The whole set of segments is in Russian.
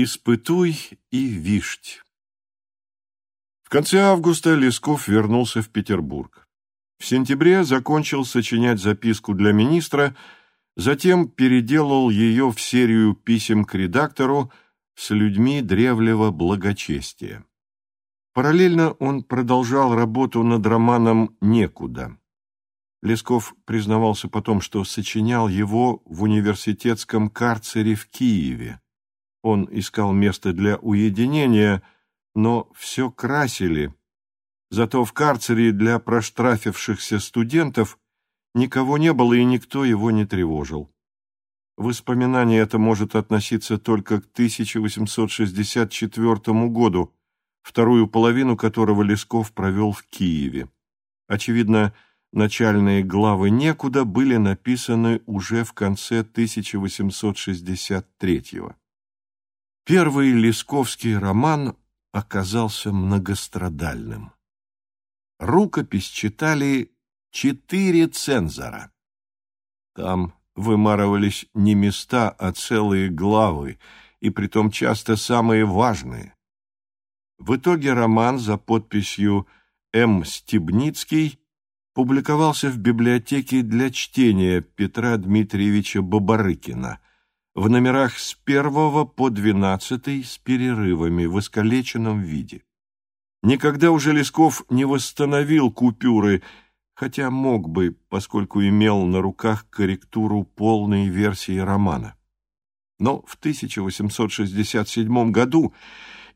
Испытуй и вишть. В конце августа Лесков вернулся в Петербург. В сентябре закончил сочинять записку для министра, затем переделал ее в серию писем к редактору с людьми древнего благочестия. Параллельно он продолжал работу над романом «Некуда». Лесков признавался потом, что сочинял его в университетском карцере в Киеве. Он искал место для уединения, но все красили. Зато в карцере для проштрафившихся студентов никого не было и никто его не тревожил. Воспоминание это может относиться только к 1864 году, вторую половину которого Лесков провел в Киеве. Очевидно, начальные главы «Некуда» были написаны уже в конце 1863 года. Первый лесковский роман оказался многострадальным. Рукопись читали четыре цензора. Там вымарывались не места, а целые главы, и притом часто самые важные. В итоге роман за подписью М. Стебницкий публиковался в библиотеке для чтения Петра Дмитриевича Бабарыкина – в номерах с первого по двенадцатый с перерывами в искалеченном виде. Никогда уже Лесков не восстановил купюры, хотя мог бы, поскольку имел на руках корректуру полной версии романа. Но в 1867 году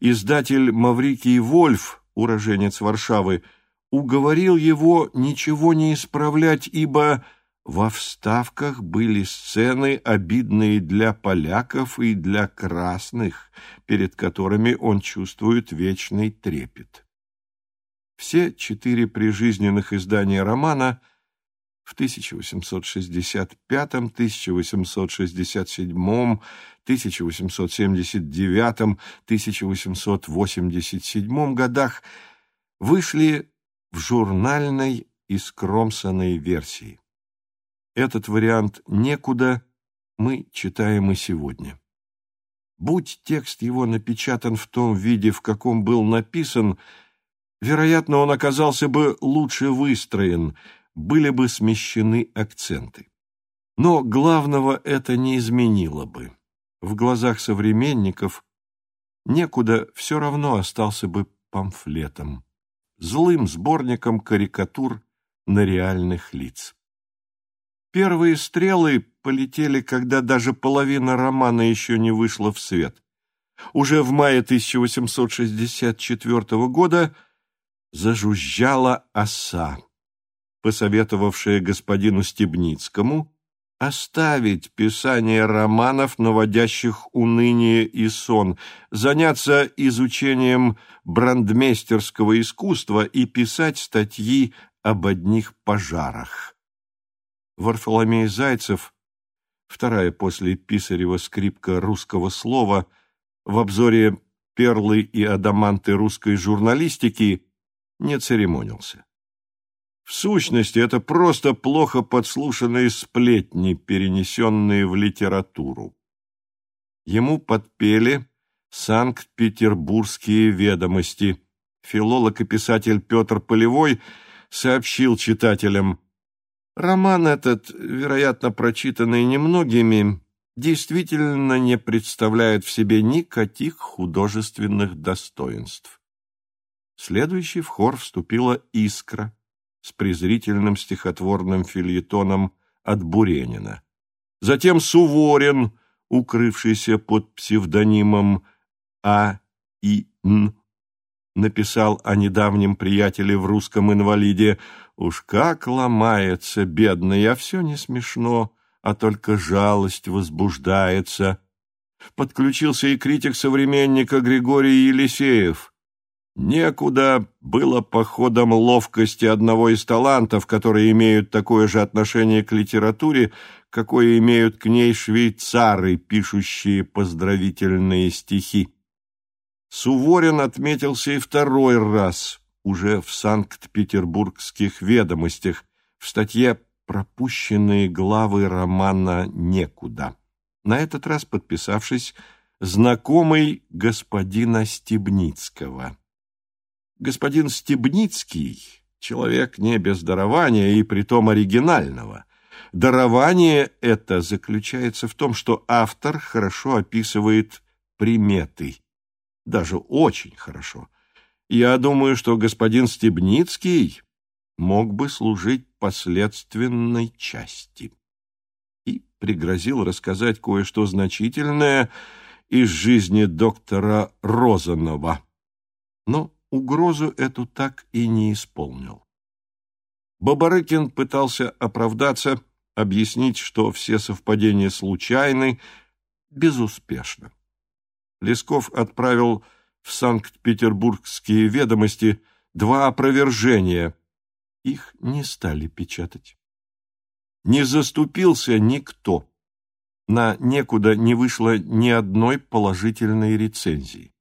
издатель Маврикий Вольф, уроженец Варшавы, уговорил его ничего не исправлять, ибо во вставках были сцены, обидные для поляков и для красных, перед которыми он чувствует вечный трепет. Все четыре прижизненных издания романа в 1865, 1867, 1879, 1887 годах вышли в журнальной и скромсанной версии. Этот вариант «некуда» мы читаем и сегодня. Будь текст его напечатан в том виде, в каком был написан, вероятно, он оказался бы лучше выстроен, были бы смещены акценты. Но главного это не изменило бы. В глазах современников некуда все равно остался бы памфлетом, злым сборником карикатур на реальных лиц. Первые стрелы полетели, когда даже половина романа еще не вышла в свет. Уже в мае 1864 года зажужжала оса, посоветовавшая господину Стебницкому оставить писание романов, наводящих уныние и сон, заняться изучением брандмейстерского искусства и писать статьи об одних пожарах. Варфоломей Зайцев, вторая после Писарева скрипка русского слова, в обзоре «Перлы и адаманты русской журналистики» не церемонился. В сущности, это просто плохо подслушанные сплетни, перенесенные в литературу. Ему подпели «Санкт-Петербургские ведомости». Филолог и писатель Петр Полевой сообщил читателям Роман этот, вероятно, прочитанный немногими, действительно не представляет в себе никаких художественных достоинств. Следующий в хор вступила «Искра» с презрительным стихотворным фильетоном от Буренина. Затем Суворин, укрывшийся под псевдонимом А. И. Н написал о недавнем приятеле в русском инвалиде. Уж как ломается, бедный, а все не смешно, а только жалость возбуждается. Подключился и критик современника Григорий Елисеев. Некуда было походом ловкости одного из талантов, которые имеют такое же отношение к литературе, какое имеют к ней швейцары, пишущие поздравительные стихи. Суворин отметился и второй раз, уже в Санкт-Петербургских ведомостях, в статье «Пропущенные главы романа «Некуда», на этот раз подписавшись знакомый господина Стебницкого. Господин Стебницкий — человек не без дарования и притом оригинального. Дарование это заключается в том, что автор хорошо описывает приметы, даже очень хорошо. Я думаю, что господин Стебницкий мог бы служить последственной части. И пригрозил рассказать кое-что значительное из жизни доктора Розанова. Но угрозу эту так и не исполнил. Бабарыкин пытался оправдаться, объяснить, что все совпадения случайны, безуспешно. Лесков отправил в Санкт-Петербургские ведомости два опровержения. Их не стали печатать. Не заступился никто. На некуда не вышло ни одной положительной рецензии.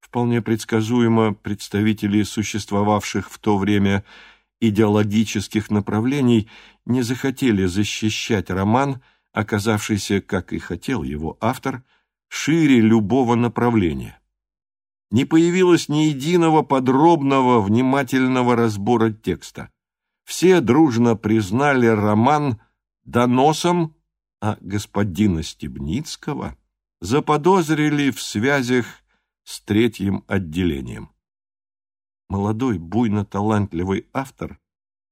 Вполне предсказуемо представители существовавших в то время идеологических направлений не захотели защищать роман, оказавшийся, как и хотел его автор, шире любого направления. Не появилось ни единого подробного, внимательного разбора текста. Все дружно признали роман доносом, а господина Стебницкого заподозрили в связях с третьим отделением. Молодой, буйно-талантливый автор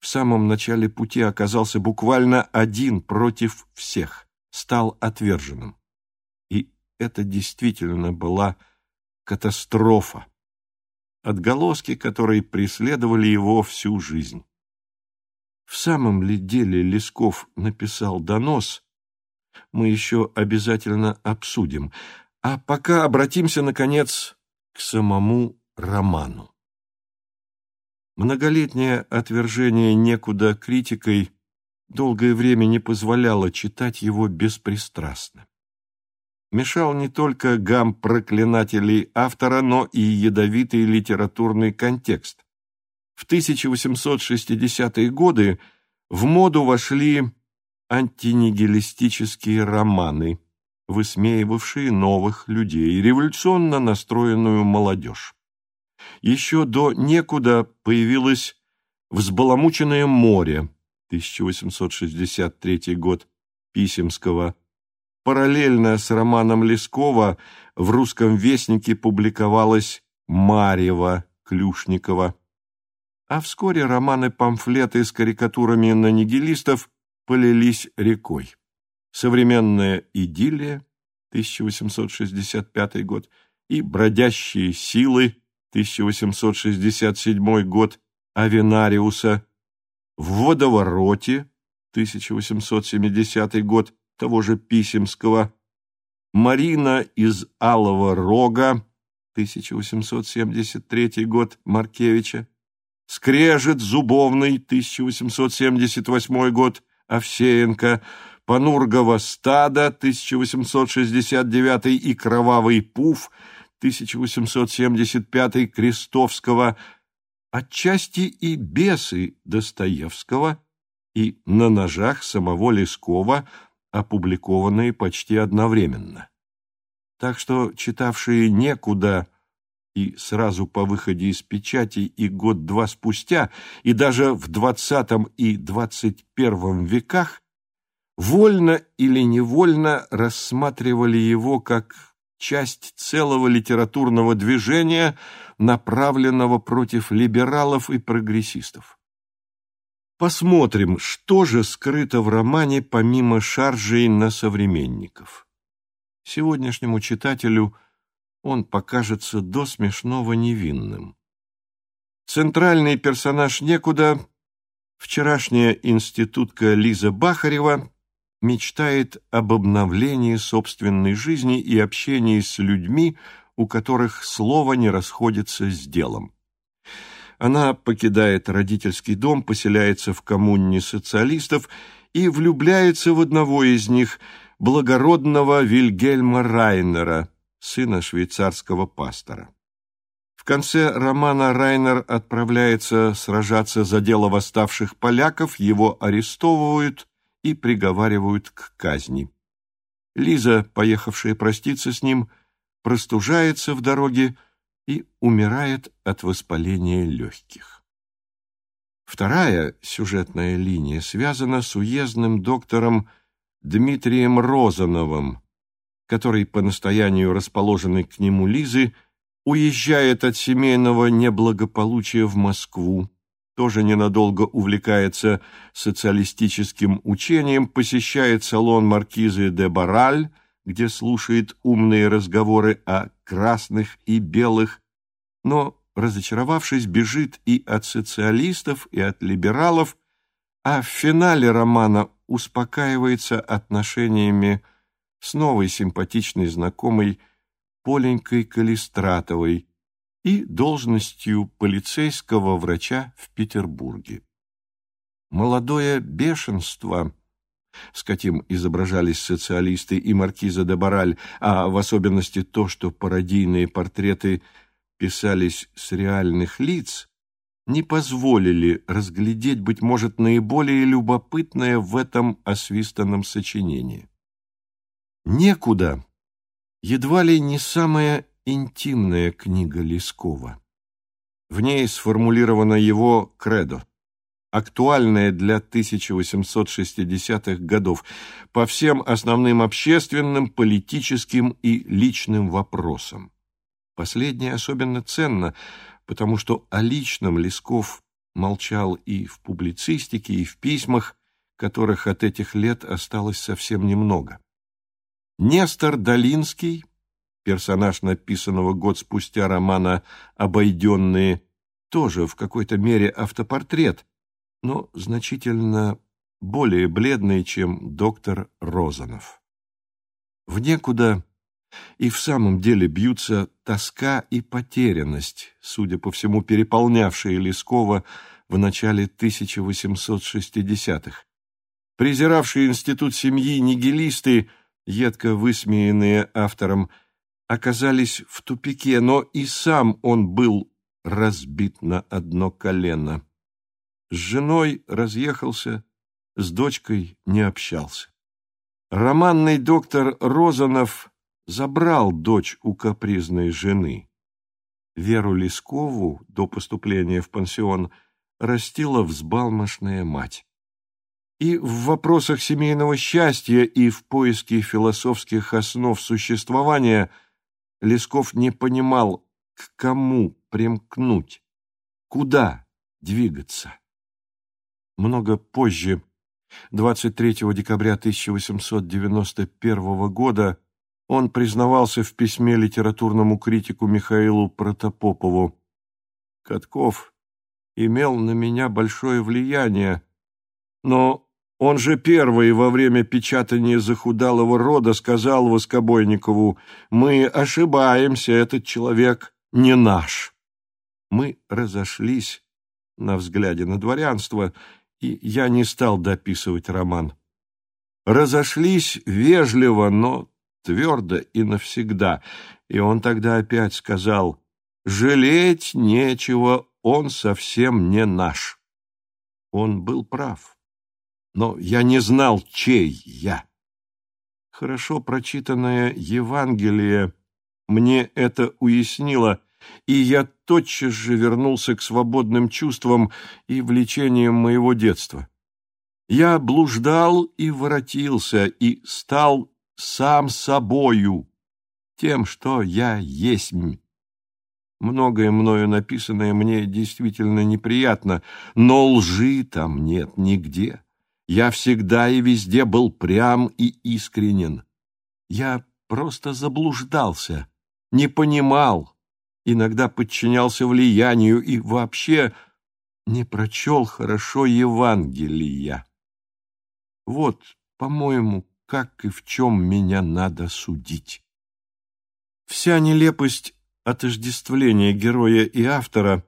в самом начале пути оказался буквально один против всех, стал отверженным. Это действительно была катастрофа, отголоски которой преследовали его всю жизнь. В самом ли деле Лесков написал донос, мы еще обязательно обсудим, а пока обратимся, наконец, к самому роману. Многолетнее отвержение некуда критикой долгое время не позволяло читать его беспристрастно. Мешал не только гам проклинателей автора, но и ядовитый литературный контекст. В 1860-е годы в моду вошли антинигилистические романы, высмеивавшие новых людей, революционно настроенную молодежь еще до некуда появилось «Взбаламученное море» 1863 год Писемского. Параллельно с романом Лескова в «Русском вестнике» публиковалась «Марьева» Клюшникова. А вскоре романы-памфлеты с карикатурами на нигилистов полились рекой. «Современная идиллия» 1865 год и «Бродящие силы» 1867 год Авенариуса, в водовороте 1870 год того же Писемского, Марина из Алого Рога 1873 год Маркевича, Скрежет зубовный 1878 год Овсеенко, Панургово стадо 1869 и Кровавый пуф 1875 Крестовского, отчасти и бесы Достоевского и на ножах самого Лескова, опубликованные почти одновременно. Так что читавшие некуда и сразу по выходе из печати и год-два спустя, и даже в двадцатом и двадцать первом веках, вольно или невольно рассматривали его как часть целого литературного движения, направленного против либералов и прогрессистов. Посмотрим, что же скрыто в романе помимо шаржей на современников. Сегодняшнему читателю он покажется до смешного невинным. Центральный персонаж некуда, вчерашняя институтка Лиза Бахарева, мечтает об обновлении собственной жизни и общении с людьми, у которых слово не расходится с делом. Она покидает родительский дом, поселяется в коммуне социалистов и влюбляется в одного из них, благородного Вильгельма Райнера, сына швейцарского пастора. В конце романа Райнер отправляется сражаться за дело восставших поляков, его арестовывают, и приговаривают к казни. Лиза, поехавшая проститься с ним, простужается в дороге и умирает от воспаления легких. Вторая сюжетная линия связана с уездным доктором Дмитрием Розановым, который по настоянию расположенной к нему Лизы уезжает от семейного неблагополучия в Москву, тоже ненадолго увлекается социалистическим учением, посещает салон маркизы де Бараль, где слушает умные разговоры о красных и белых, но, разочаровавшись, бежит и от социалистов, и от либералов, а в финале романа успокаивается отношениями с новой симпатичной знакомой Поленькой Калистратовой и должностью полицейского врача в Петербурге. Молодое бешенство, с каким изображались социалисты и маркиза де Бараль, а в особенности то, что пародийные портреты писались с реальных лиц, не позволили разглядеть, быть может, наиболее любопытное в этом освистанном сочинении. Некуда. Едва ли не самая интимная книга Лескова. В ней сформулировано его кредо, актуальное для 1860-х годов по всем основным общественным, политическим и личным вопросам. Последнее особенно ценно, потому что о личном Лесков молчал и в публицистике, и в письмах, которых от этих лет осталось совсем немного. Нестор Долинский, персонаж написанного год спустя романа «Обойденные», тоже в какой-то мере автопортрет, но значительно более бледный, чем доктор Розанов. В некуда и в самом деле бьются тоска и потерянность, судя по всему, переполнявшие Лескова в начале 1860-х. Презиравшие институт семьи нигилисты – едко высмеянные автором, оказались в тупике, но и сам он был разбит на одно колено. С женой разъехался, с дочкой не общался. Романный доктор Розанов забрал дочь у капризной жены. Веру Лескову до поступления в пансион растила взбалмошная мать. И в вопросах семейного счастья, и в поиске философских основ существования Лесков не понимал, к кому примкнуть, куда двигаться. Много позже, 23 декабря 1891 года, он признавался в письме литературному критику Михаилу Протопопову. «Катков имел на меня большое влияние, но он же первый во время печатания захудалого рода сказал Воскобойникову, «Мы ошибаемся, этот человек не наш». Мы разошлись на взгляде на дворянство, и я не стал дописывать роман. Разошлись вежливо, но твердо и навсегда, и он тогда опять сказал, «Жалеть нечего, он совсем не наш». Он был прав но я не знал, чей я. Хорошо прочитанное Евангелие мне это уяснило, и я тотчас же вернулся к свободным чувствам и влечениям моего детства. Я блуждал и воротился, и стал сам собою, тем, что я есть. Многое мною написанное мне действительно неприятно, но лжи там нет нигде. Я всегда и везде был прям и искренен. Я просто заблуждался, не понимал, иногда подчинялся влиянию и вообще не прочел хорошо Евангелия. Вот, по-моему, как и в чем меня надо судить. Вся нелепость отождествления героя и автора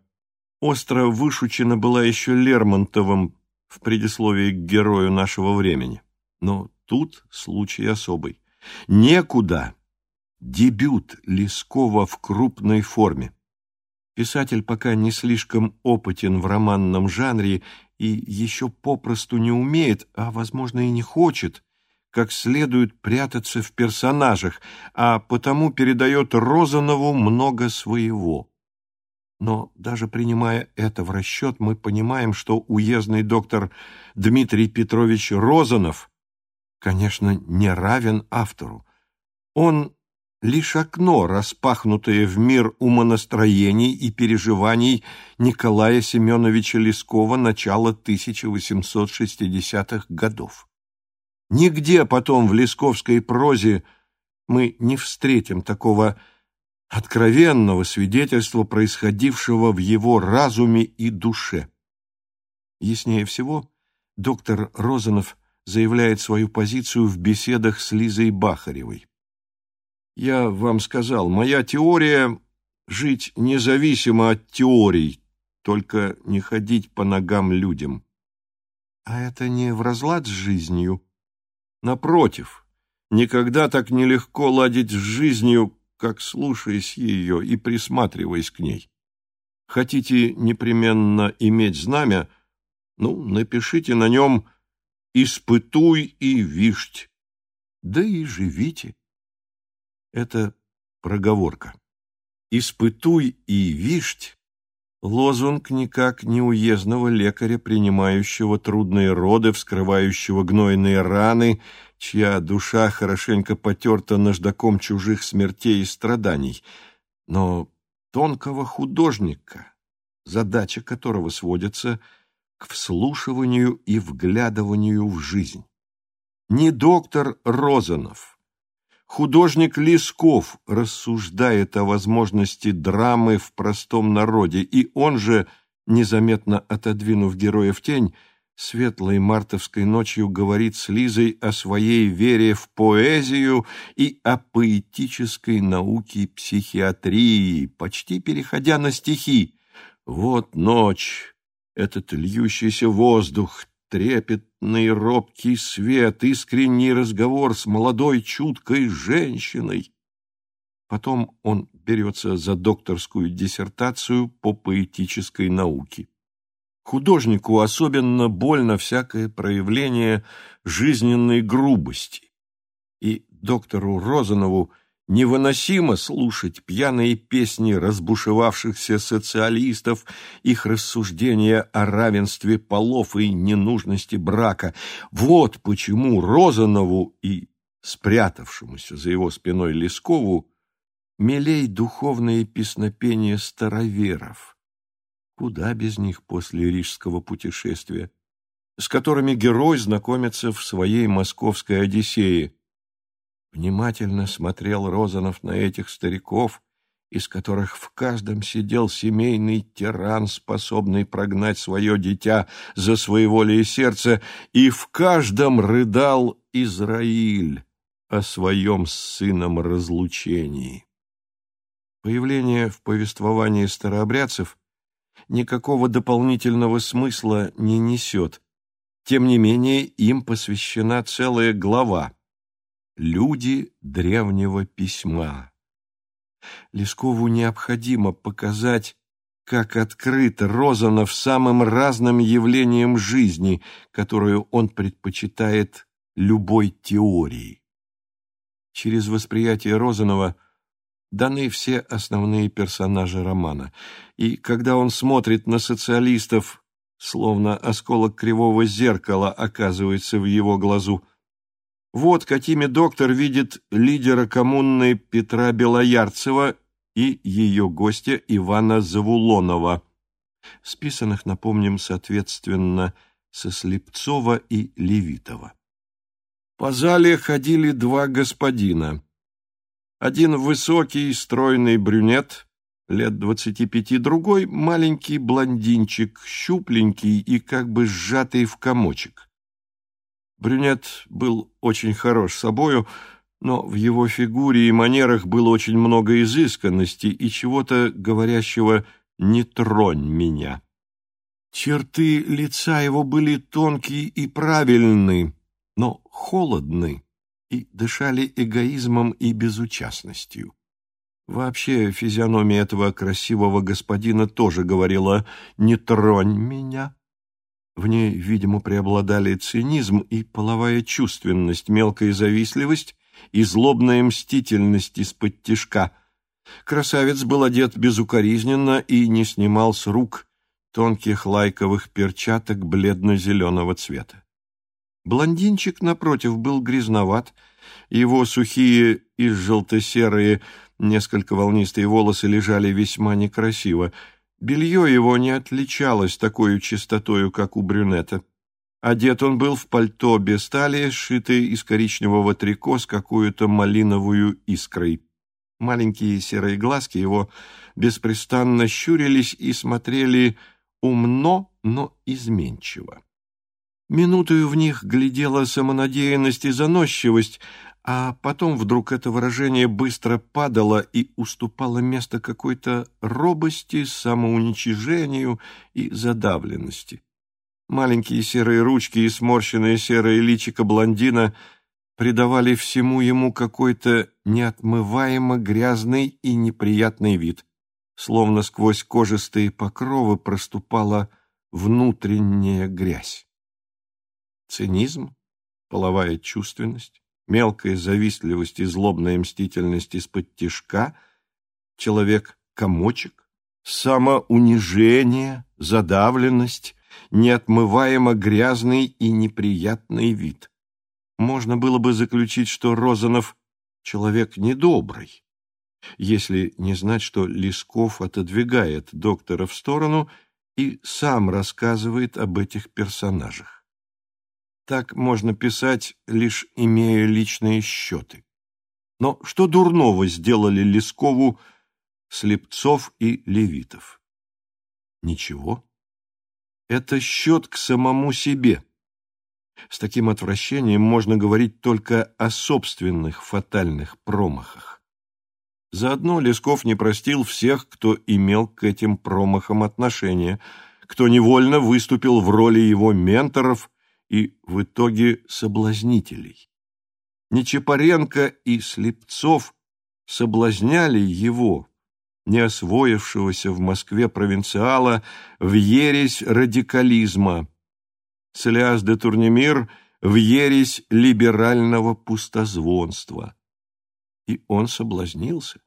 остро вышучена была еще Лермонтовым в предисловии к герою нашего времени. Но тут случай особый. Некуда. Дебют Лескова в крупной форме. Писатель пока не слишком опытен в романном жанре и еще попросту не умеет, а, возможно, и не хочет, как следует прятаться в персонажах, а потому передает Розанову много своего. Но даже принимая это в расчет, мы понимаем, что уездный доктор Дмитрий Петрович Розанов, конечно, не равен автору. Он лишь окно, распахнутое в мир умонастроений и переживаний Николая Семеновича Лескова начала 1860-х годов. Нигде потом в лесковской прозе мы не встретим такого откровенного свидетельства происходившего в его разуме и душе. Яснее всего, доктор Розанов заявляет свою позицию в беседах с Лизой Бахаревой. «Я вам сказал, моя теория — жить независимо от теорий, только не ходить по ногам людям». А это не в разлад с жизнью? Напротив, никогда так нелегко ладить с жизнью, как слушаясь ее и присматриваясь к ней. Хотите непременно иметь знамя? Ну, напишите на нем «Испытуй и вишть». Да и живите. Это проговорка. «Испытуй и вишть» Лозунг никак не уездного лекаря, принимающего трудные роды, вскрывающего гнойные раны, чья душа хорошенько потерта наждаком чужих смертей и страданий, но тонкого художника, задача которого сводится к вслушиванию и вглядыванию в жизнь. Не доктор Розанов, Художник Лесков рассуждает о возможности драмы в простом народе, и он же, незаметно отодвинув героя в тень, светлой мартовской ночью говорит с Лизой о своей вере в поэзию и о поэтической науке психиатрии, почти переходя на стихи. Вот ночь, этот льющийся воздух, трепетный робкий свет, искренний разговор с молодой чуткой женщиной. Потом он берется за докторскую диссертацию по поэтической науке. Художнику особенно больно всякое проявление жизненной грубости. И доктору Розанову Невыносимо слушать пьяные песни разбушевавшихся социалистов, их рассуждения о равенстве полов и ненужности брака. Вот почему Розанову и спрятавшемуся за его спиной Лескову милей духовные песнопения староверов. Куда без них после рижского путешествия, с которыми герой знакомится в своей московской Одиссее – Внимательно смотрел Розанов на этих стариков, из которых в каждом сидел семейный тиран, способный прогнать свое дитя за своеволие сердца, и в каждом рыдал Израиль о своем с сыном разлучении. Появление в повествовании старообрядцев никакого дополнительного смысла не несет, тем не менее им посвящена целая глава — Люди древнего письма. Лескову необходимо показать, как открыт Розанов самым разным явлением жизни, которую он предпочитает любой теории. Через восприятие Розанова даны все основные персонажи романа, и когда он смотрит на социалистов, словно осколок кривого зеркала оказывается в его глазу – вот какими доктор видит лидера коммуны Петра Белоярцева и ее гостя Ивана Завулонова, списанных, напомним, соответственно, со Слепцова и Левитова. По зале ходили два господина. Один высокий, стройный брюнет, лет двадцати пяти, другой маленький блондинчик, щупленький и как бы сжатый в комочек. Брюнет был очень хорош собою, но в его фигуре и манерах было очень много изысканности и чего-то говорящего «не тронь меня». Черты лица его были тонкие и правильны, но холодны и дышали эгоизмом и безучастностью. Вообще физиономия этого красивого господина тоже говорила «не тронь меня». В ней, видимо, преобладали цинизм и половая чувственность, мелкая завистливость и злобная мстительность из-под тишка. Красавец был одет безукоризненно и не снимал с рук тонких лайковых перчаток бледно-зеленого цвета. Блондинчик, напротив, был грязноват, его сухие и желто-серые, несколько волнистые волосы лежали весьма некрасиво, Белье его не отличалось такой чистотою, как у брюнета. Одет он был в пальто без талии, сшитое из коричневого трико с какую-то малиновую искрой. Маленькие серые глазки его беспрестанно щурились и смотрели умно, но изменчиво. Минутою в них глядела самонадеянность и заносчивость, а потом вдруг это выражение быстро падало и уступало место какой-то робости, самоуничижению и задавленности. Маленькие серые ручки и сморщенное серое личико блондина придавали всему ему какой-то неотмываемо грязный и неприятный вид, словно сквозь кожистые покровы проступала внутренняя грязь. Цинизм, половая чувственность, мелкая завистливость и злобная мстительность из-под тишка, человек-комочек, самоунижение, задавленность, неотмываемо грязный и неприятный вид. Можно было бы заключить, что Розанов — человек недобрый, если не знать, что Лесков отодвигает доктора в сторону и сам рассказывает об этих персонажах. Так можно писать, лишь имея личные счеты. Но что дурного сделали Лескову Слепцов и Левитов? Ничего. Это счет к самому себе. С таким отвращением можно говорить только о собственных фатальных промахах. Заодно Лесков не простил всех, кто имел к этим промахам отношение, кто невольно выступил в роли его менторов и в итоге соблазнителей. Нечапаренко и Слепцов соблазняли его, не освоившегося в Москве провинциала, в ересь радикализма. Целиас де Турнемир в ересь либерального пустозвонства. И он соблазнился.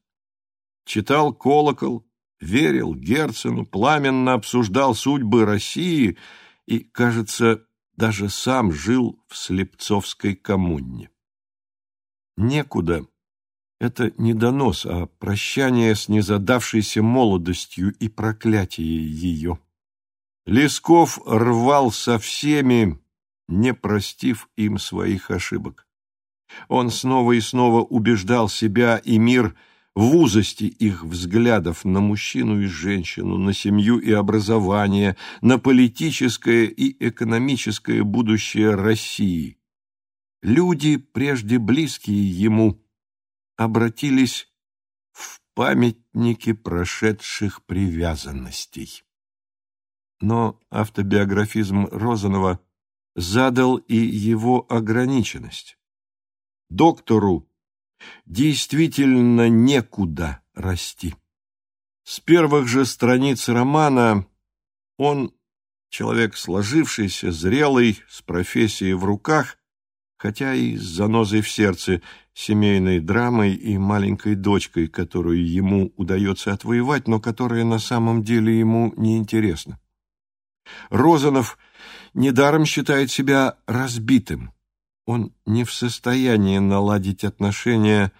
Читал «Колокол», верил Герцену, пламенно обсуждал судьбы России и, кажется, даже сам жил в Слепцовской коммуне. Некуда — это не донос, а прощание с незадавшейся молодостью и проклятие ее. Лесков рвал со всеми, не простив им своих ошибок. Он снова и снова убеждал себя и мир — в узости их взглядов на мужчину и женщину, на семью и образование, на политическое и экономическое будущее России. Люди, прежде близкие ему, обратились в памятники прошедших привязанностей. Но автобиографизм Розанова задал и его ограниченность. Доктору действительно некуда расти. С первых же страниц романа он, человек сложившийся, зрелый, с профессией в руках, хотя и с занозой в сердце, семейной драмой и маленькой дочкой, которую ему удается отвоевать, но которая на самом деле ему неинтересна. Розанов недаром считает себя разбитым, он не в состоянии наладить отношения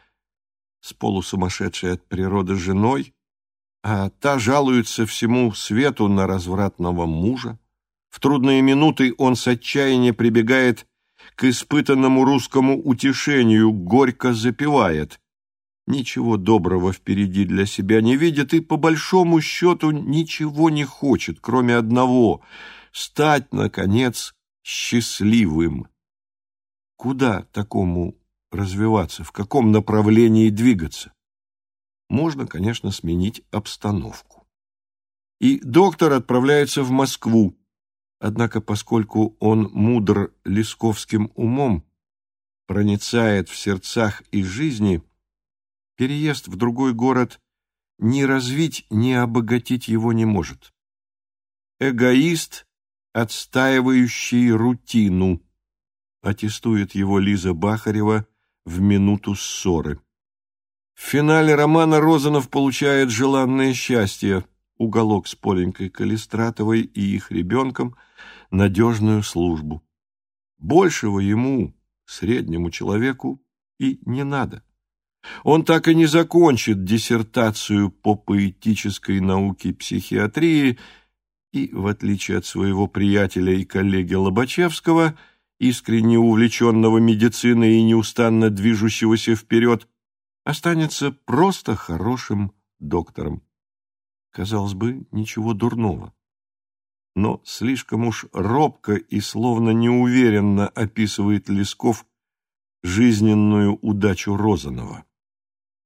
с полусумасшедшей от природы женой, а та жалуется всему свету на развратного мужа. В трудные минуты он с отчаяния прибегает к испытанному русскому утешению, горько запевает. Ничего доброго впереди для себя не видит и, по большому счету, ничего не хочет, кроме одного — стать, наконец, счастливым. Куда такому развиваться, в каком направлении двигаться? Можно, конечно, сменить обстановку. И доктор отправляется в Москву, однако поскольку он мудр лесковским умом, проницает в сердцах и жизни, переезд в другой город ни развить, ни обогатить его не может. Эгоист отстаивающий рутину, аттестует его Лиза Бахарева в минуту ссоры. В финале романа Розанов получает желанное счастье, уголок с Поленькой Калистратовой и их ребенком, надежную службу. Большего ему, среднему человеку, и не надо. Он так и не закончит диссертацию по поэтической науке психиатрии и, в отличие от своего приятеля и коллеги Лобачевского, искренне увлеченного медициной и неустанно движущегося вперед, останется просто хорошим доктором. Казалось бы, ничего дурного. Но слишком уж робко и словно неуверенно описывает Лесков жизненную удачу Розанова.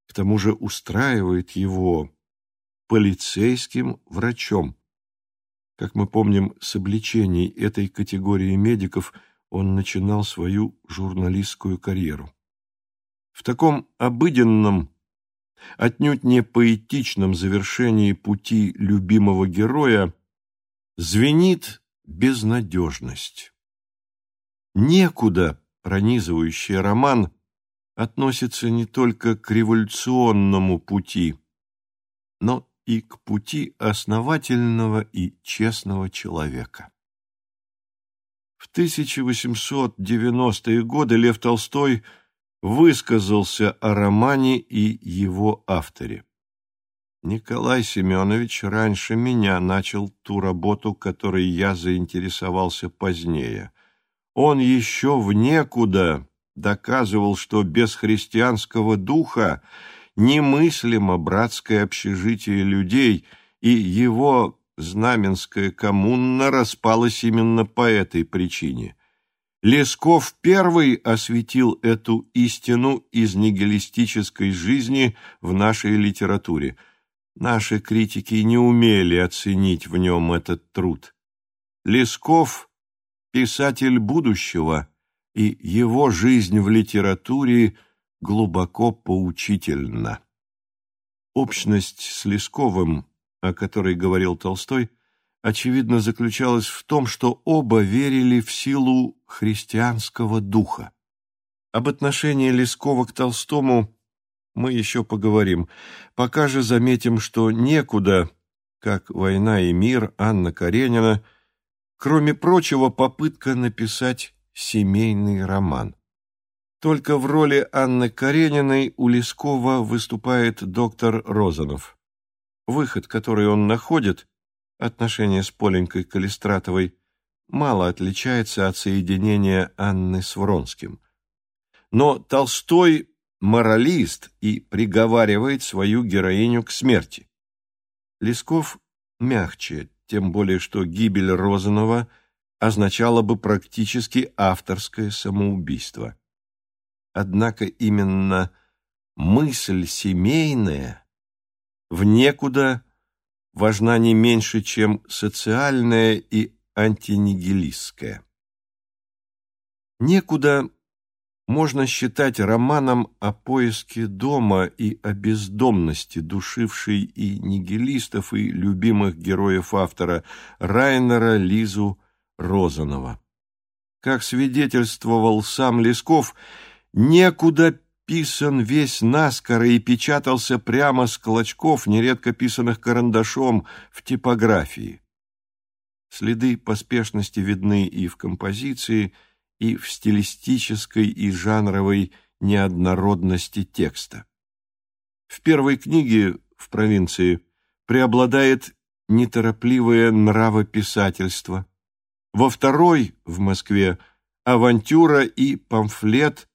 К тому же устраивает его полицейским врачом. Как мы помним, с обличений этой категории медиков он начинал свою журналистскую карьеру. В таком обыденном, отнюдь не поэтичном завершении пути любимого героя звенит безнадежность. Некуда пронизывающий роман относится не только к революционному пути, но и к пути основательного и честного человека. В 1890-е годы Лев Толстой высказался о романе и его авторе. Николай Семенович раньше меня начал ту работу, которой я заинтересовался позднее. Он еще в некуда доказывал, что без христианского духа немыслимо братское общежитие людей, и его знаменская коммуна распалась именно по этой причине. Лесков первый осветил эту истину из нигилистической жизни в нашей литературе. Наши критики не умели оценить в нем этот труд. Лесков – писатель будущего – и его жизнь в литературе глубоко поучительна. Общность с Лесковым, о которой говорил Толстой, очевидно заключалась в том, что оба верили в силу христианского духа. Об отношении Лескова к Толстому мы еще поговорим. Пока же заметим, что некуда, как «Война и мир», Анна Каренина, кроме прочего, попытка написать семейный роман. Только в роли Анны Карениной у Лескова выступает доктор Розанов. Выход, который он находит, отношения с Поленькой Калистратовой, мало отличается от соединения Анны с Вронским. Но Толстой моралист и приговаривает свою героиню к смерти. Лесков мягче, тем более что гибель Розанова – означало бы практически авторское самоубийство. Однако именно мысль семейная в некуда важна не меньше, чем социальная и антинигилистская. Некуда можно считать романом о поиске дома и о бездомности, душившей и нигилистов, и любимых героев автора Райнера, Лизу, Розанова. Как свидетельствовал сам Лесков, некуда писан весь наскоро и печатался прямо с клочков, нередко писанных карандашом в типографии. Следы поспешности видны и в композиции, и в стилистической и жанровой неоднородности текста. В первой книге в провинции преобладает неторопливое нравописательство, во второй, в Москве, авантюра и памфлет,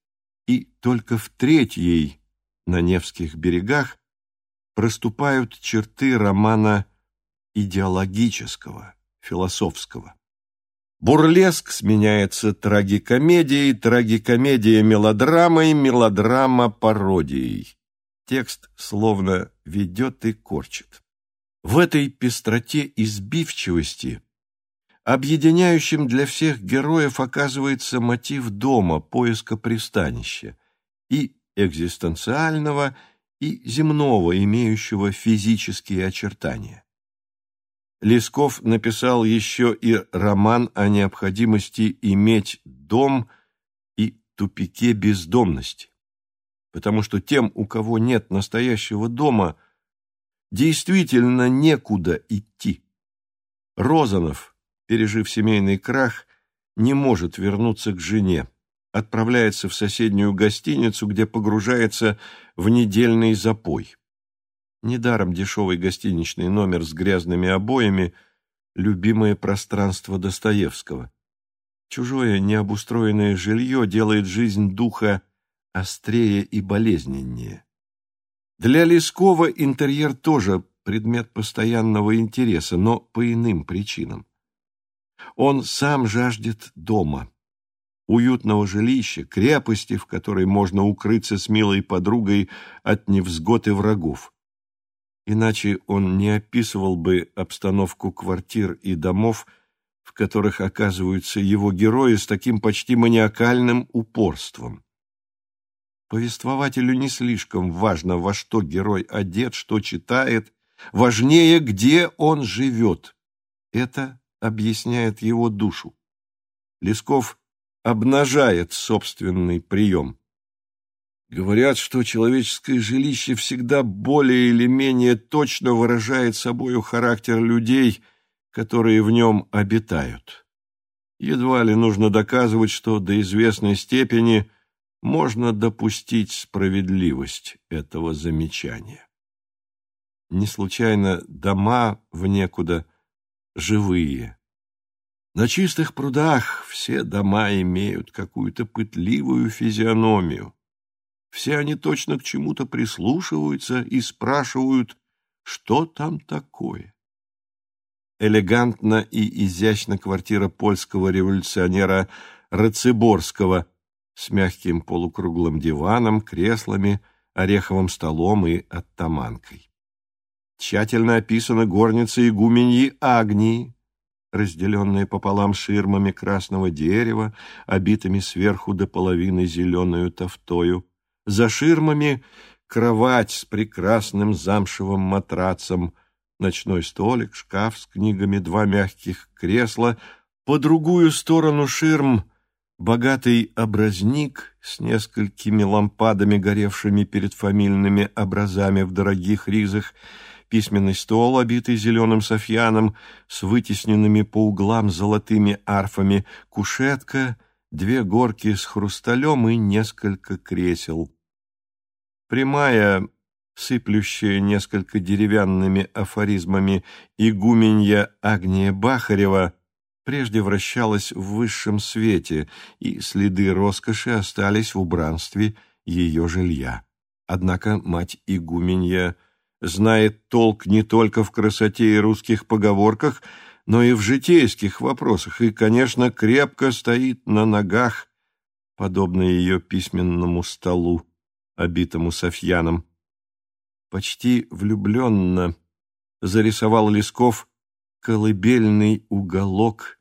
только в третьей, на Невских берегах, проступают черты романа идеологического, философского. Бурлеск сменяется трагикомедией, трагикомедия мелодрамой, мелодрама пародией. Текст словно ведет и корчит. В этой пестроте и сбивчивости Объединяющим для всех героев оказывается мотив дома, поиска пристанища, и экзистенциального, и земного, имеющего физические очертания. Лесков написал еще и роман о необходимости иметь дом и тупике бездомности, потому что тем, у кого нет настоящего дома, действительно некуда идти. Розанов, пережив семейный крах, не может вернуться к жене, отправляется в соседнюю гостиницу, где погружается в недельный запой. Недаром дешевый гостиничный номер с грязными обоями – любимое пространство Достоевского. Чужое необустроенное жилье делает жизнь духа острее и болезненнее. Для Лескова интерьер тоже предмет постоянного интереса, но по иным причинам. Он сам жаждет дома, уютного жилища, крепости, в которой можно укрыться с милой подругой от невзгод и врагов. Иначе он не описывал бы обстановку квартир и домов, в которых оказываются его герои с таким почти маниакальным упорством. Повествователю не слишком важно, во что герой одет, что читает, важнее, где он живет. Это объясняет его душу. Лесков обнажает собственный прием. Говорят, что человеческое жилище всегда более или менее точно выражает собою характер людей, которые в нем обитают. Едва ли нужно доказывать, что до известной степени можно допустить справедливость этого замечания. Не случайно дома в некуда живые. На чистых прудах все дома имеют какую-то пытливую физиономию. Все они точно к чему-то прислушиваются и спрашивают, что там такое. Элегантно и изящно квартира польского революционера Рациборского с мягким полукруглым диваном, креслами, ореховым столом и оттаманкой. Тщательно описана горница игуменьи Агнии, разделенная пополам ширмами красного дерева, обитыми сверху до половины зеленую тофтою, за ширмами кровать с прекрасным замшевым матрацем, ночной столик, шкаф с книгами, два мягких кресла. По другую сторону ширм богатый образник с несколькими лампадами, горевшими перед фамильными образами в дорогих ризах, письменный стол, обитый зеленым софьяном, с вытесненными по углам золотыми арфами, кушетка — две горки с хрусталем и несколько кресел. Прямая, сыплющая несколько деревянными афоризмами игуменья Агния Бахарева прежде вращалась в высшем свете, и следы роскоши остались в убранстве ее жилья. Однако мать игуменья знает толк не только в красоте и русских поговорках, но и в житейских вопросах, и, конечно, крепко стоит на ногах, подобно ее письменному столу, обитому софьяном. Почти влюбленно зарисовал Лесков колыбельный уголок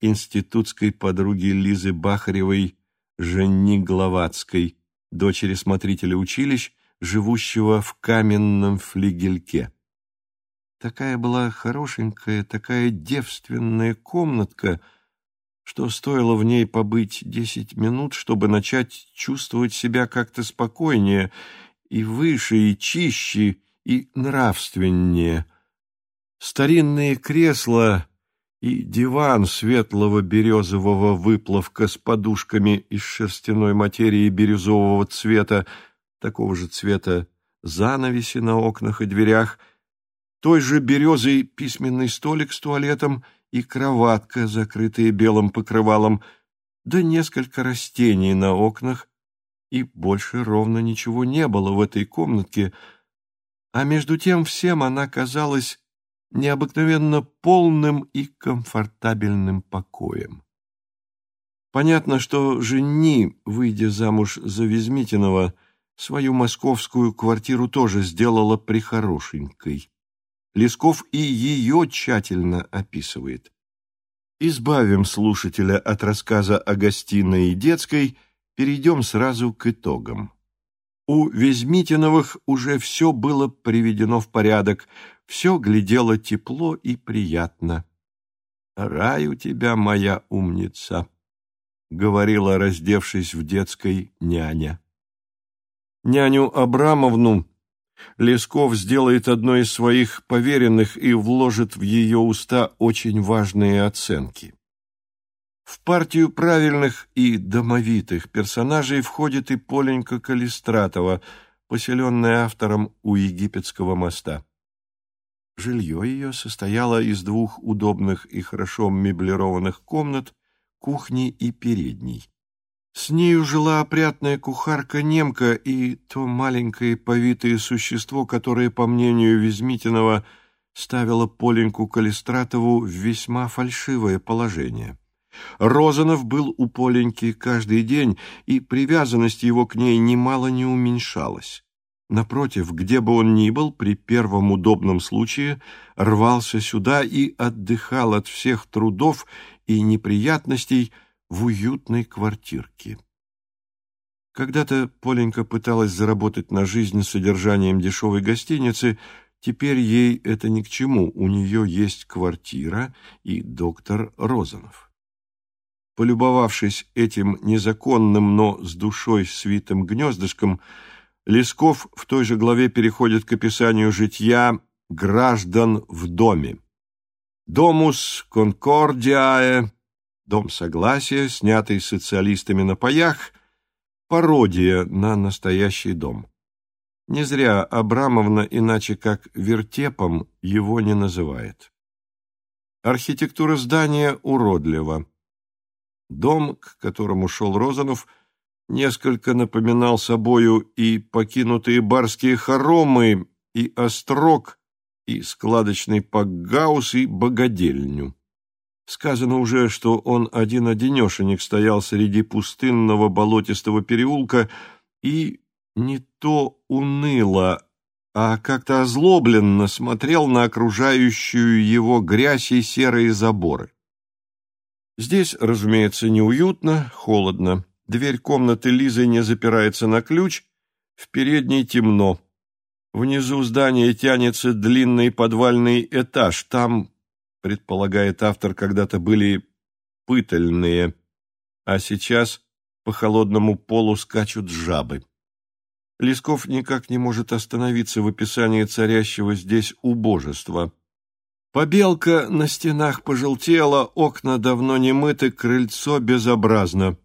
институтской подруги Лизы Бахаревой Женни Гловацкой, дочери смотрителя училищ, живущего в каменном флигельке. Такая была хорошенькая, такая девственная комнатка, что стоило в ней побыть десять минут, чтобы начать чувствовать себя как-то спокойнее и выше, и чище, и нравственнее. Старинные кресла и диван светлого березового выплавка с подушками из шерстяной материи бирюзового цвета, такого же цвета занавеси на окнах и дверях — той же березой письменный столик с туалетом и кроватка, закрытая белым покрывалом, да несколько растений на окнах, и больше ровно ничего не было в этой комнатке, а между тем всем она казалась необыкновенно полным и комфортабельным покоем. Понятно, что жени, выйдя замуж за Везмитинова, свою московскую квартиру тоже сделала прихорошенькой. Лесков и ее тщательно описывает. Избавим слушателя от рассказа о гостиной и детской, перейдем сразу к итогам. У Везмитиновых уже все было приведено в порядок, все глядело тепло и приятно. «Рай у тебя, моя умница», — говорила, раздевшись в детской няня. Няню Абрамовну Лесков сделает одной из своих поверенных и вложит в ее уста очень важные оценки. В партию правильных и домовитых персонажей входит и Поленька Калистратова, поселенная автором у Египетского моста. Жилье ее состояло из двух удобных и хорошо меблированных комнат, кухни и передней. С нею жила опрятная кухарка-немка и то маленькое повитое существо, которое, по мнению Везмитинова, ставило Поленьку Калистратову в весьма фальшивое положение. Розанов был у Поленьки каждый день, и привязанность его к ней немало не уменьшалась. Напротив, где бы он ни был, при первом удобном случае рвался сюда и отдыхал от всех трудов и неприятностей, в уютной квартирке. Когда-то Поленька пыталась заработать на жизнь содержанием дешевой гостиницы, теперь ей это ни к чему, у нее есть квартира и доктор Розанов. Полюбовавшись этим незаконным, но с душой свитым гнездышком, Лесков в той же главе переходит к описанию житья граждан в доме. «Домус конкордиае» Дом согласия, снятый социалистами на паях, пародия на настоящий дом. Не зря Абрамовна иначе как вертепом его не называет. Архитектура здания уродлива. Дом, к которому шел Розанов, несколько напоминал собою и покинутые барские хоромы, и острог, и складочный пакгаус, и богадельню. Сказано уже, что он один-одинешенек стоял среди пустынного болотистого переулка и не то уныло, а как-то озлобленно смотрел на окружающую его грязь и серые заборы. Здесь, разумеется, неуютно, холодно. Дверь комнаты Лизы не запирается на ключ, в передней темно. Внизу здания тянется длинный подвальный этаж, там предполагает автор, когда-то были пытальные, а сейчас по холодному полу скачут жабы. Лесков никак не может остановиться в описании царящего здесь убожества. Побелка на стенах пожелтела, окна давно не мыты, крыльцо безобразно.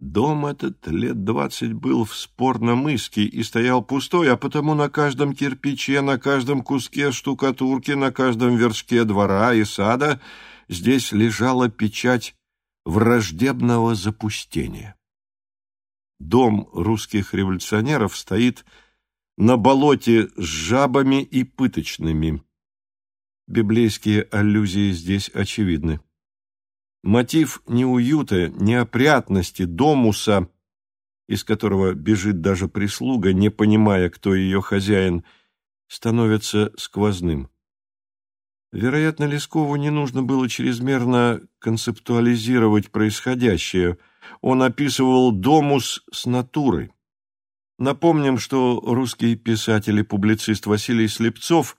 Дом этот лет двадцать был в спорном иске и стоял пустой, а потому на каждом кирпиче, на каждом куске штукатурки, на каждом вершке двора и сада здесь лежала печать враждебного запустения. Дом русских революционеров стоит на болоте с жабами и пыточными. Библейские аллюзии здесь очевидны. Мотив неуюта, неопрятности, домуса, из которого бежит даже прислуга, не понимая, кто ее хозяин, становится сквозным. Вероятно, Лескову не нужно было чрезмерно концептуализировать происходящее. Он описывал домус с натурой. Напомним, что русский писатель и публицист Василий Слепцов,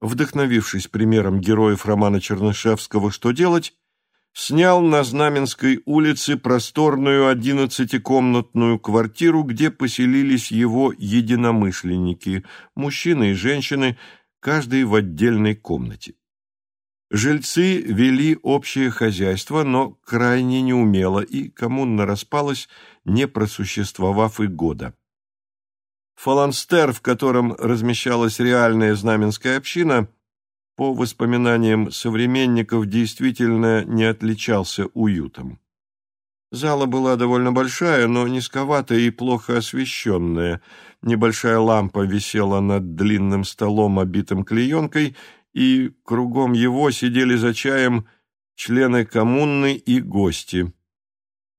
вдохновившись примером героев романа Чернышевского «Что делать?», снял на Знаменской улице просторную одиннадцатикомнатную квартиру, где поселились его единомышленники, мужчины и женщины, каждый в отдельной комнате. Жильцы вели общее хозяйство, но крайне неумело, и коммуна распалась, не просуществовав и года. Фаланстер, в котором размещалась реальная знаменская община – по воспоминаниям современников, действительно не отличался уютом. Зала была довольно большая, но низковатая и плохо освещенная. Небольшая лампа висела над длинным столом, обитым клеенкой, и кругом его сидели за чаем члены коммуны и гости.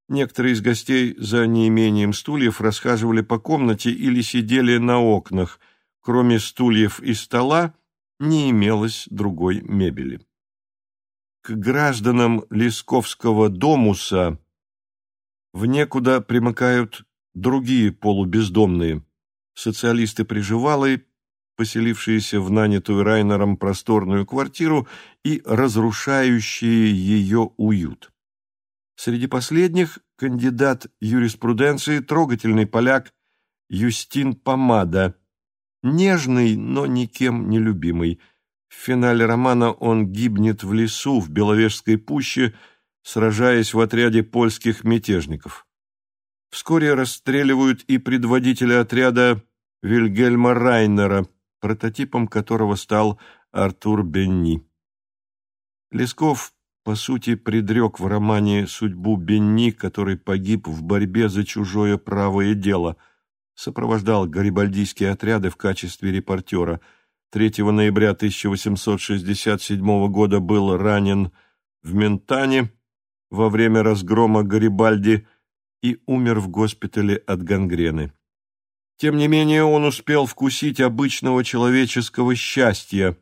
Некоторые из гостей за неимением стульев расхаживали по комнате или сидели на окнах. Кроме стульев и стола, не имелось другой мебели. К гражданам Лисковского домуса в некуда примыкают другие полубездомные. социалисты-приживалы, поселившиеся в нанятую Райнером просторную квартиру и разрушающие ее уют. Среди последних кандидат юриспруденции, трогательный поляк Юстин Помада, нежный, но никем не любимый. В финале романа он гибнет в лесу в Беловежской пуще, сражаясь в отряде польских мятежников. Вскоре расстреливают и предводителя отряда Вильгельма Райнера, прототипом которого стал Артур Бенни. Лесков, по сути, предрек в романе судьбу Бенни, который погиб в борьбе за чужое правое дело, сопровождал гарибальдийские отряды в качестве репортера. 3 ноября 1867 года был ранен в Ментане во время разгрома Гарибальди и умер в госпитале от гангрены. Тем не менее, он успел вкусить обычного человеческого счастья.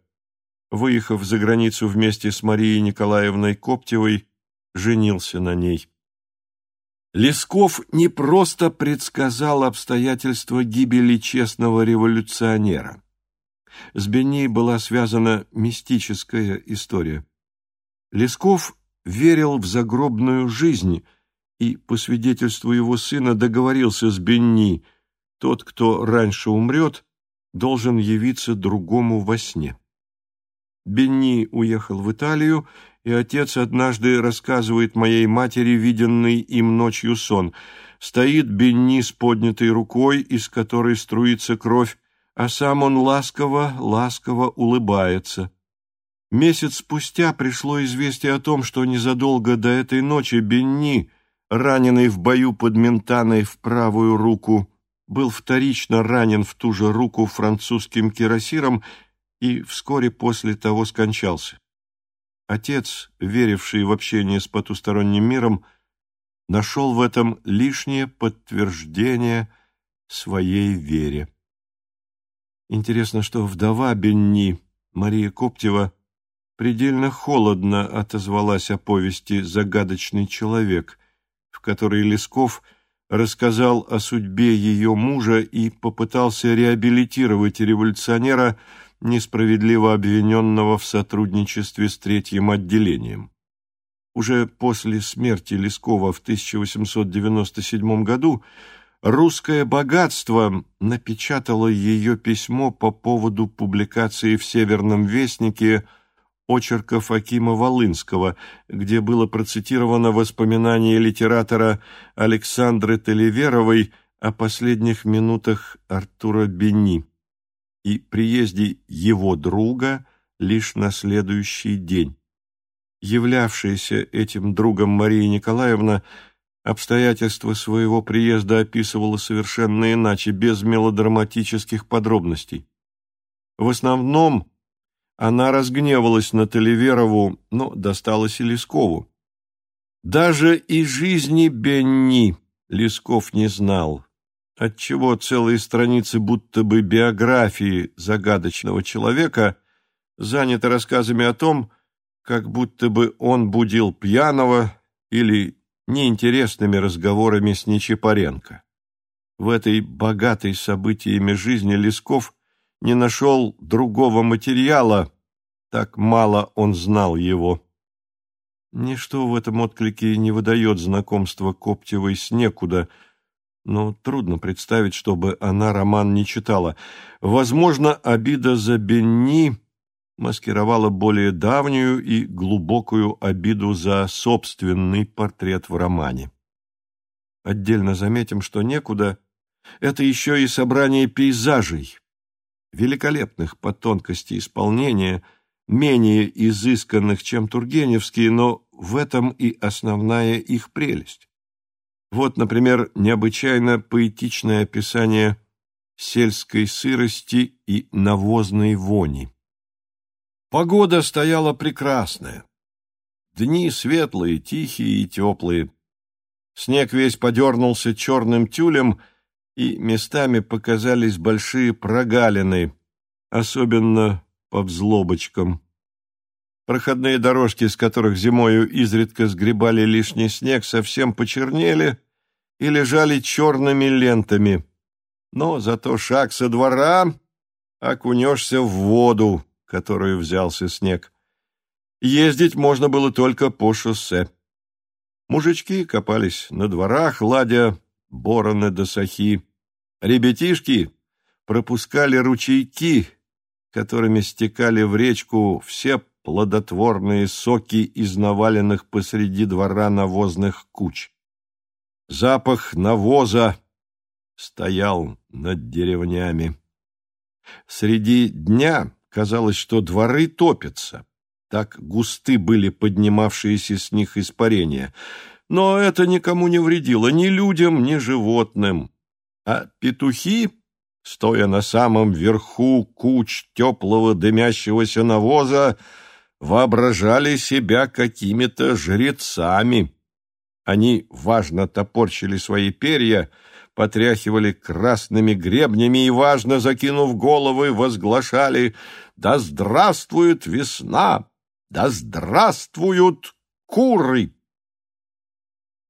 Выехав за границу вместе с Марией Николаевной Коптевой, женился на ней. Лесков не просто предсказал обстоятельства гибели честного революционера. С Бенни была связана мистическая история. Лесков верил в загробную жизнь и, по свидетельству его сына, договорился с Бенни – тот, кто раньше умрет, должен явиться другому во сне. Бенни уехал в Италию, и отец однажды рассказывает моей матери виденный им ночью сон. Стоит Бенни с поднятой рукой, из которой струится кровь, а сам он ласково, ласково улыбается. Месяц спустя пришло известие о том, что незадолго до этой ночи Бенни, раненый в бою под Ментаной в правую руку, был вторично ранен в ту же руку французским кирасиром и вскоре после того скончался. Отец, веривший в общение с потусторонним миром, нашел в этом лишнее подтверждение своей вере. Интересно, что вдова Бенни, Мария Коптева, предельно холодно отозвалась о повести «Загадочный человек», в которой Лесков – рассказал о судьбе ее мужа и попытался реабилитировать революционера, несправедливо обвиненного в сотрудничестве с третьим отделением. Уже после смерти Лескова в 1897 году «Русское богатство» напечатало ее письмо по поводу публикации в «Северном вестнике» очерков Акима Волынского, где было процитировано воспоминание литератора Александры Телеверовой о последних минутах Артура Бенни и приезде его друга лишь на следующий день. Являвшаяся этим другом Мария Николаевна обстоятельства своего приезда описывала совершенно иначе, без мелодраматических подробностей. В основном она разгневалась на Телеверову, но досталось и Лескову. Даже и жизни Бенни Лесков не знал, отчего целые страницы будто бы биографии загадочного человека заняты рассказами о том, как будто бы он будил пьяного или неинтересными разговорами с Нечипаренко. В этой богатой событиями жизни Лесков не нашел другого материала, так мало он знал его. Ничто в этом отклике не выдает знакомства Коптевой с некуда, но трудно представить, чтобы она роман не читала. Возможно, обида за Бенни маскировала более давнюю и глубокую обиду за собственный портрет в романе. Отдельно заметим, что некуда — это еще и собрание пейзажей, великолепных по тонкости исполнения, менее изысканных, чем тургеневские, но в этом и основная их прелесть. Вот, например, необычайно поэтичное описание сельской сырости и навозной вони. Погода стояла прекрасная. Дни светлые, тихие и теплые. Снег весь подернулся черным тюлем — и местами показались большие прогалины, особенно по взлобочкам. Проходные дорожки, с которых зимою изредка сгребали лишний снег, совсем почернели и лежали черными лентами. но зато шаг со двора окунешься в воду, которую взялся снег. Ездить можно было только по шоссе. Мужички копались на дворах, ладя бороны до сахи. Ребятишки пропускали ручейки, которыми стекали в речку все плодотворные соки из наваленных посреди двора навозных куч. Запах навоза стоял над деревнями. Среди дня казалось, что дворы топятся. Так густы были поднимавшиеся с них испарения. Но это никому не вредило, ни людям, ни животным. А петухи, стоя на самом верху куч теплого дымящегося навоза, воображали себя какими-то жрецами. Они важно топорщили свои перья, потряхивали красными гребнями и, важно закинув головы, возглашали «Да здравствует весна! Да здравствуют куры!»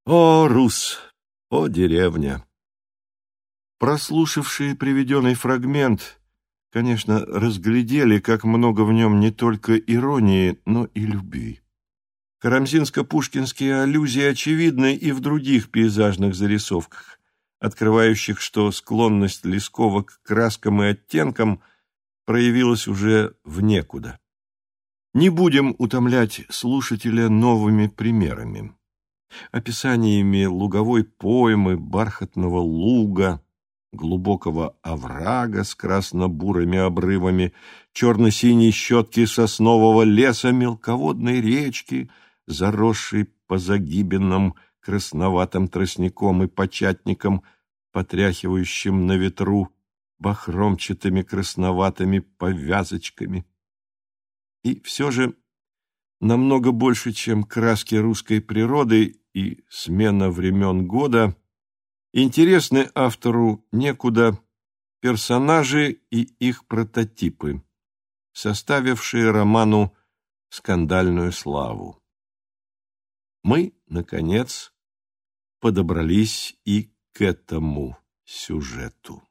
О, Рус! О, деревня! Прослушавшие приведенный фрагмент, конечно, разглядели, как много в нем не только иронии, но и любви. Карамзинско-пушкинские аллюзии очевидны и в других пейзажных зарисовках, открывающих, что склонность Лескова к краскам и оттенкам проявилась уже в некуда. Не будем утомлять слушателя новыми примерами. Описаниями луговой поймы, бархатного луга, глубокого оврага с красно-бурыми обрывами, черно-синей щетки соснового леса, мелководной речки, заросшей по загибенным красноватым тростником и початником, потряхивающим на ветру бахромчатыми красноватыми повязочками. И все же намного больше, чем краски русской природы и смена времен года, интересны автору некуда персонажи и их прототипы, составившие роману скандальную славу. Мы, наконец, подобрались и к этому сюжету.